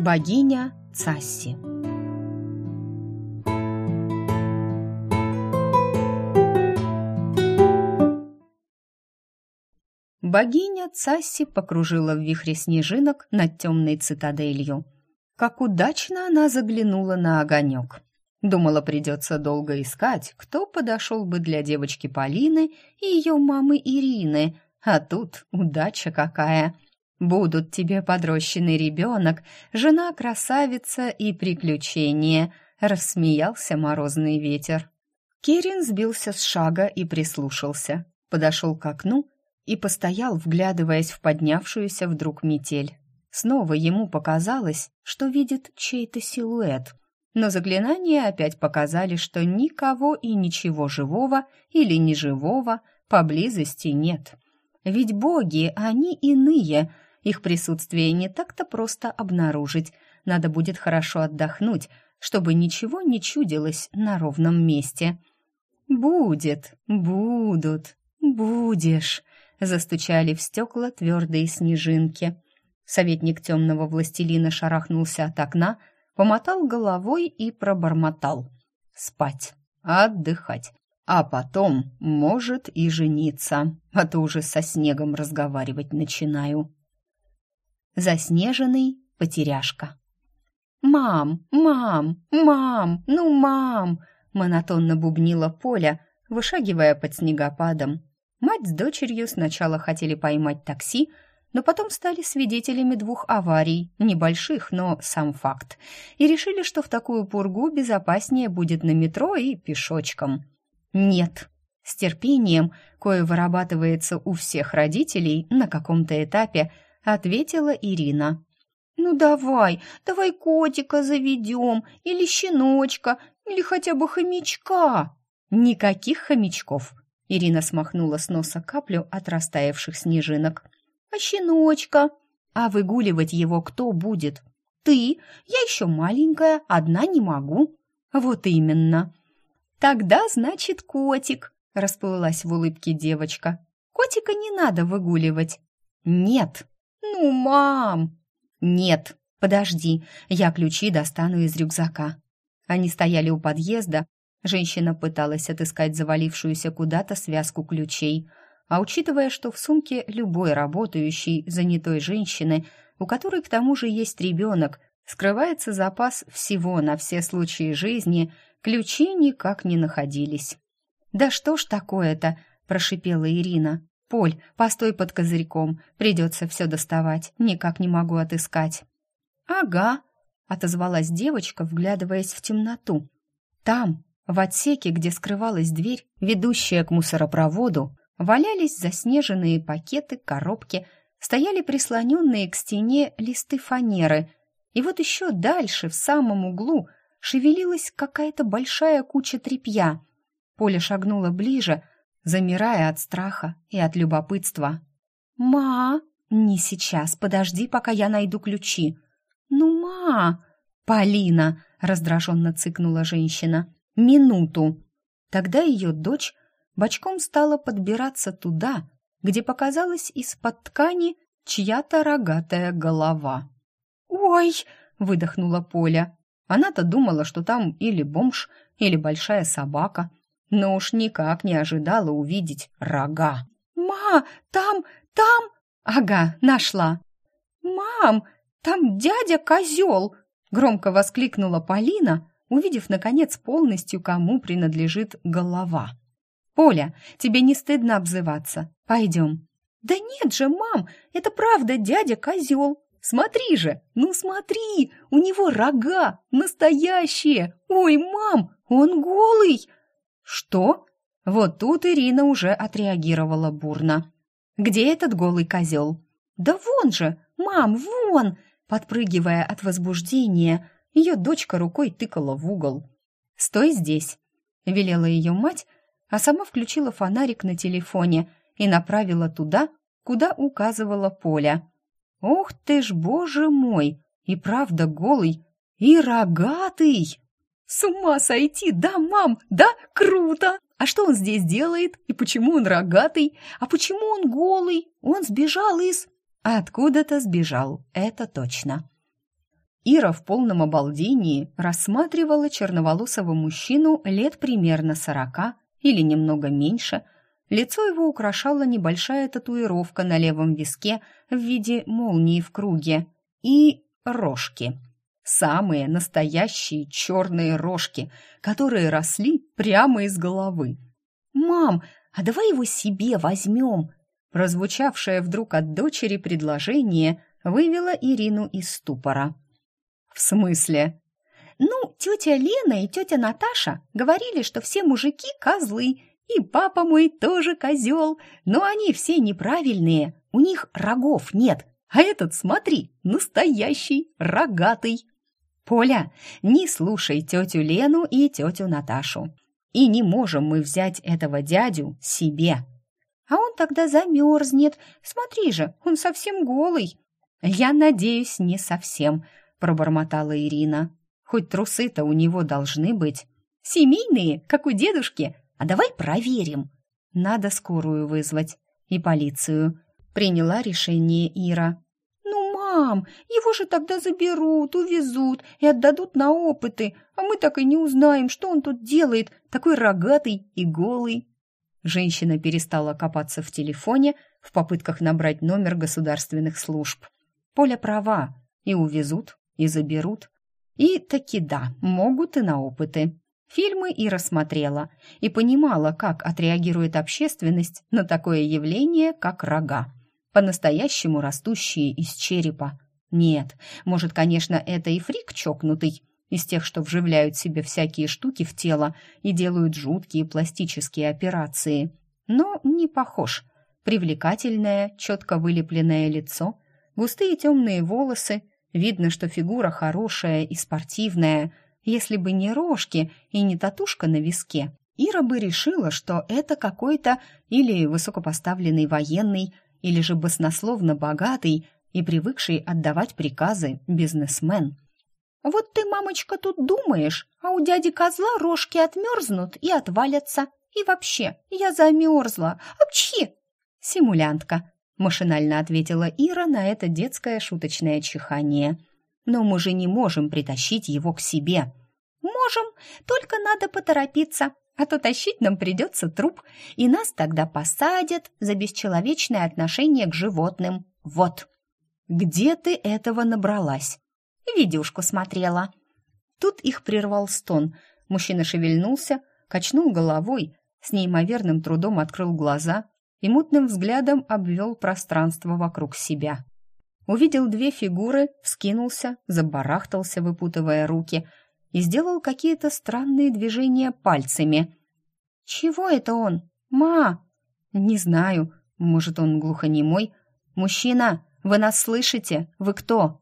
Богиня Цасси Богиня Цасси покружила в вихре снежинок над темной цитаделью. Как удачно она заглянула на огонек. Думала, придется долго искать, кто подошел бы для девочки Полины и ее мамы Ирины, а тут удача какая — Будут тебе подрощенный ребенок, жена красавица и приключения», — рассмеялся морозный ветер. Кирин сбился с шага и прислушался. Подошел к окну и постоял, вглядываясь в поднявшуюся вдруг метель. Снова ему показалось, что видит чей-то силуэт. Но заклинания опять показали, что никого и ничего живого или неживого поблизости нет. Ведь боги, они иные — их присутствие не так-то просто обнаружить. Надо будет хорошо отдохнуть, чтобы ничего не чудилось на ровном месте. «Будет, будут, будешь», — застучали в стекла твердые снежинки. Советник темного властелина шарахнулся от окна, помотал головой и пробормотал. «Спать, отдыхать, а потом, может, и жениться, а то уже со снегом разговаривать начинаю» заснеженный потеряшка. «Мам, мам, мам, ну мам!» монотонно бубнила Поля, вышагивая под снегопадом. Мать с дочерью сначала хотели поймать такси, но потом стали свидетелями двух аварий, небольших, но сам факт, и решили, что в такую пургу безопаснее будет на метро и пешочком. Нет, с терпением, кое вырабатывается у всех родителей на каком-то этапе – ответила Ирина. «Ну давай, давай котика заведем, или щеночка, или хотя бы хомячка». «Никаких хомячков», — Ирина смахнула с носа каплю от растаявших снежинок. «А щеночка? А выгуливать его кто будет? Ты? Я еще маленькая, одна не могу». «Вот именно». «Тогда, значит, котик», — расплылась в улыбке девочка. «Котика не надо выгуливать». «Нет», «Ну, мам!» «Нет, подожди, я ключи достану из рюкзака». Они стояли у подъезда, женщина пыталась отыскать завалившуюся куда-то связку ключей, а учитывая, что в сумке любой работающей, занятой женщины, у которой к тому же есть ребенок, скрывается запас всего на все случаи жизни, ключи никак не находились. «Да что ж такое-то?» – прошипела Ирина. «Поль, постой под козырьком, придется все доставать, никак не могу отыскать». «Ага», — отозвалась девочка, вглядываясь в темноту. Там, в отсеке, где скрывалась дверь, ведущая к мусоропроводу, валялись заснеженные пакеты, коробки, стояли прислоненные к стене листы фанеры. И вот еще дальше, в самом углу, шевелилась какая-то большая куча тряпья. Поля шагнула ближе, замирая от страха и от любопытства. «Ма, не сейчас, подожди, пока я найду ключи». «Ну, ма!» «Полина!» — раздраженно цыкнула женщина. «Минуту!» Тогда ее дочь бочком стала подбираться туда, где показалась из-под ткани чья-то рогатая голова. «Ой!» — выдохнула Поля. Она-то думала, что там или бомж, или большая собака, но уж никак не ожидала увидеть рога. «Ма, там, там...» «Ага, нашла». «Мам, там дядя козел!» Громко воскликнула Полина, увидев, наконец, полностью, кому принадлежит голова. «Поля, тебе не стыдно обзываться? Пойдем». «Да нет же, мам, это правда дядя козел. Смотри же, ну смотри, у него рога, настоящие. Ой, мам, он голый!» «Что?» Вот тут Ирина уже отреагировала бурно. «Где этот голый козел?» «Да вон же! Мам, вон!» Подпрыгивая от возбуждения, ее дочка рукой тыкала в угол. «Стой здесь!» — велела ее мать, а сама включила фонарик на телефоне и направила туда, куда указывала Поля. «Ох ты ж, боже мой! И правда голый, и рогатый!» «С ума сойти! Да, мам! Да, круто! А что он здесь делает? И почему он рогатый? А почему он голый? Он сбежал из...» «Откуда-то сбежал, это точно». Ира в полном обалдении рассматривала черноволосого мужчину лет примерно сорока или немного меньше. Лицо его украшала небольшая татуировка на левом виске в виде молнии в круге и рожки. Самые настоящие черные рожки, которые росли прямо из головы. «Мам, а давай его себе возьмем!» Прозвучавшее вдруг от дочери предложение вывело Ирину из ступора. «В смысле?» «Ну, тетя Лена и тетя Наташа говорили, что все мужики козлы, и папа мой тоже козел, но они все неправильные, у них рогов нет, а этот, смотри, настоящий, рогатый». «Поля, не слушай тетю Лену и тетю Наташу. И не можем мы взять этого дядю себе. А он тогда замерзнет. Смотри же, он совсем голый». «Я надеюсь, не совсем», пробормотала Ирина. Хоть трусы-то у него должны быть. Семейные, как у дедушки. А давай проверим. Надо скорую вызвать и полицию. Приняла решение Ира. Мам, его же тогда заберут, увезут и отдадут на опыты, а мы так и не узнаем, что он тут делает, такой рогатый и голый. Женщина перестала копаться в телефоне в попытках набрать номер государственных служб. Поля права, и увезут, и заберут. И таки да, могут и на опыты. Фильмы и рассмотрела, и понимала, как отреагирует общественность на такое явление, как рога, по-настоящему растущие из черепа. Нет, может, конечно, это и фрик чокнутый, из тех, что вживляют себе всякие штуки в тело и делают жуткие пластические операции. Но не похож. Привлекательное, четко вылепленное лицо, густые темные волосы, Видно, что фигура хорошая и спортивная. Если бы не рожки и не татушка на виске, Ира бы решила, что это какой-то или высокопоставленный военный, или же баснословно богатый и привыкший отдавать приказы бизнесмен. «Вот ты, мамочка, тут думаешь, а у дяди козла рожки отмерзнут и отвалятся. И вообще, я замерзла. Апчхи!» «Симулянтка», машинально ответила Ира на это детское шуточное чихание. Но мы же не можем притащить его к себе. Можем, только надо поторопиться, а то тащить нам придется труп, и нас тогда посадят за бесчеловечное отношение к животным. Вот. Где ты этого набралась? Видюшку смотрела. Тут их прервал стон. Мужчина шевельнулся, качнул головой, с неимоверным трудом открыл глаза и мутным взглядом обвел пространство вокруг себя. Увидел две фигуры, вскинулся, забарахтался, выпутывая руки, и сделал какие-то странные движения пальцами. «Чего это он? Ма!» «Не знаю. Может, он глухонемой? Мужчина, вы нас слышите? Вы кто?»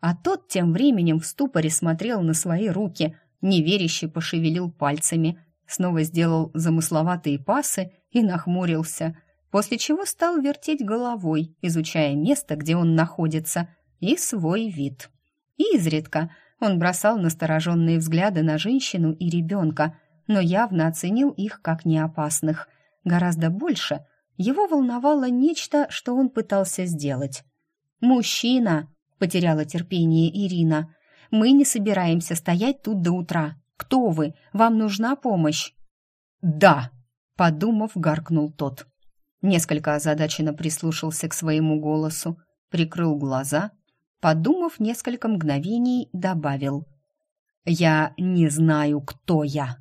А тот тем временем в ступоре смотрел на свои руки, неверяще пошевелил пальцами, снова сделал замысловатые пасы и нахмурился после чего стал вертеть головой, изучая место, где он находится, и свой вид. И изредка он бросал настороженные взгляды на женщину и ребенка, но явно оценил их как неопасных. Гораздо больше его волновало нечто, что он пытался сделать. «Мужчина!» — потеряла терпение Ирина. «Мы не собираемся стоять тут до утра. Кто вы? Вам нужна помощь?» «Да!» — подумав, гаркнул тот. Несколько озадаченно прислушался к своему голосу, прикрыл глаза, подумав несколько мгновений, добавил. «Я не знаю, кто я».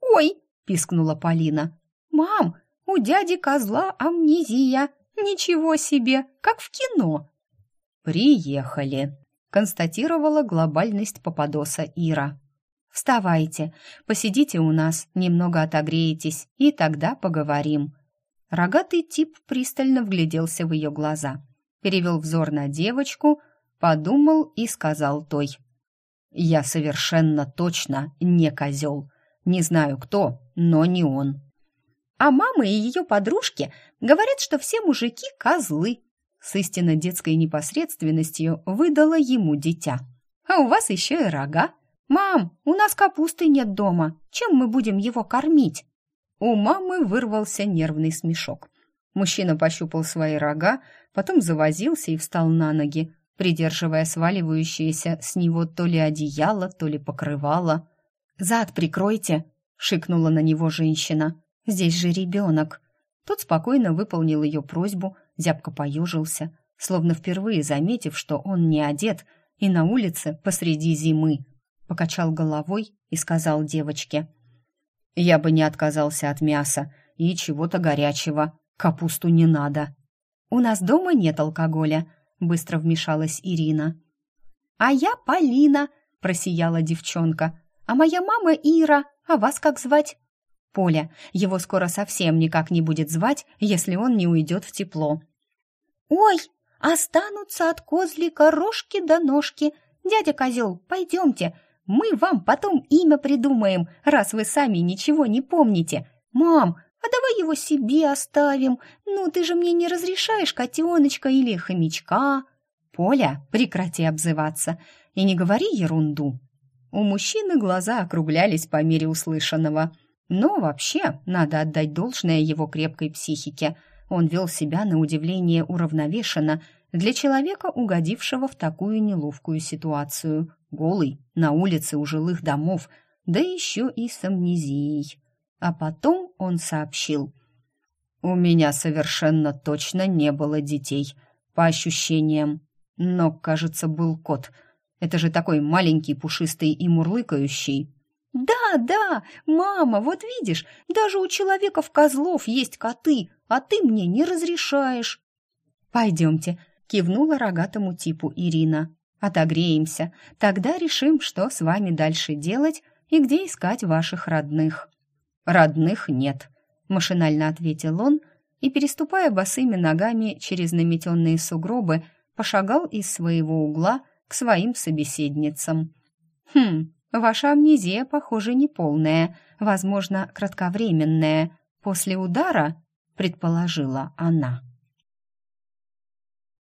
«Ой!» — пискнула Полина. «Мам, у дяди козла амнезия! Ничего себе, как в кино!» «Приехали», — констатировала глобальность Пападоса Ира. «Вставайте, посидите у нас, немного отогреетесь, и тогда поговорим», Рогатый тип пристально вгляделся в ее глаза, перевел взор на девочку, подумал и сказал той. «Я совершенно точно не козел. Не знаю кто, но не он». «А мама и ее подружки говорят, что все мужики – козлы», с истинно детской непосредственностью выдала ему дитя. «А у вас еще и рога. Мам, у нас капусты нет дома. Чем мы будем его кормить?» У мамы вырвался нервный смешок. Мужчина пощупал свои рога, потом завозился и встал на ноги, придерживая сваливающееся с него то ли одеяло, то ли покрывало. «Зад прикройте!» — шикнула на него женщина. «Здесь же ребенок!» Тот спокойно выполнил ее просьбу, зябко поежился, словно впервые заметив, что он не одет и на улице посреди зимы. Покачал головой и сказал девочке. «Я бы не отказался от мяса и чего-то горячего. Капусту не надо». «У нас дома нет алкоголя», — быстро вмешалась Ирина. «А я Полина», — просияла девчонка. «А моя мама Ира. А вас как звать?» «Поля. Его скоро совсем никак не будет звать, если он не уйдет в тепло». «Ой, останутся от козлика рожки до ножки. Дядя козел, пойдемте, мы вам потом имя придумаем, раз вы сами ничего не помните. Мам, а давай его себе оставим. Ну, ты же мне не разрешаешь котеночка или хомячка. Поля, прекрати обзываться и не говори ерунду. У мужчины глаза округлялись по мере услышанного. Но вообще, надо отдать должное его крепкой психике. Он вел себя на удивление уравновешенно для человека, угодившего в такую неловкую ситуацию. Голый, на улице у жилых домов, да еще и с амнезией. А потом он сообщил. «У меня совершенно точно не было детей, по ощущениям. Но, кажется, был кот. Это же такой маленький, пушистый и мурлыкающий». «Да, да, мама, вот видишь, даже у человеков-козлов есть коты, а ты мне не разрешаешь». «Пойдемте», — кивнула рогатому типу Ирина. «Отогреемся, тогда решим, что с вами дальше делать и где искать ваших родных». «Родных нет», — машинально ответил он и, переступая босыми ногами через наметенные сугробы, пошагал из своего угла к своим собеседницам. «Хм, ваша амнезия, похоже, неполная, возможно, кратковременная. После удара», — предположила она.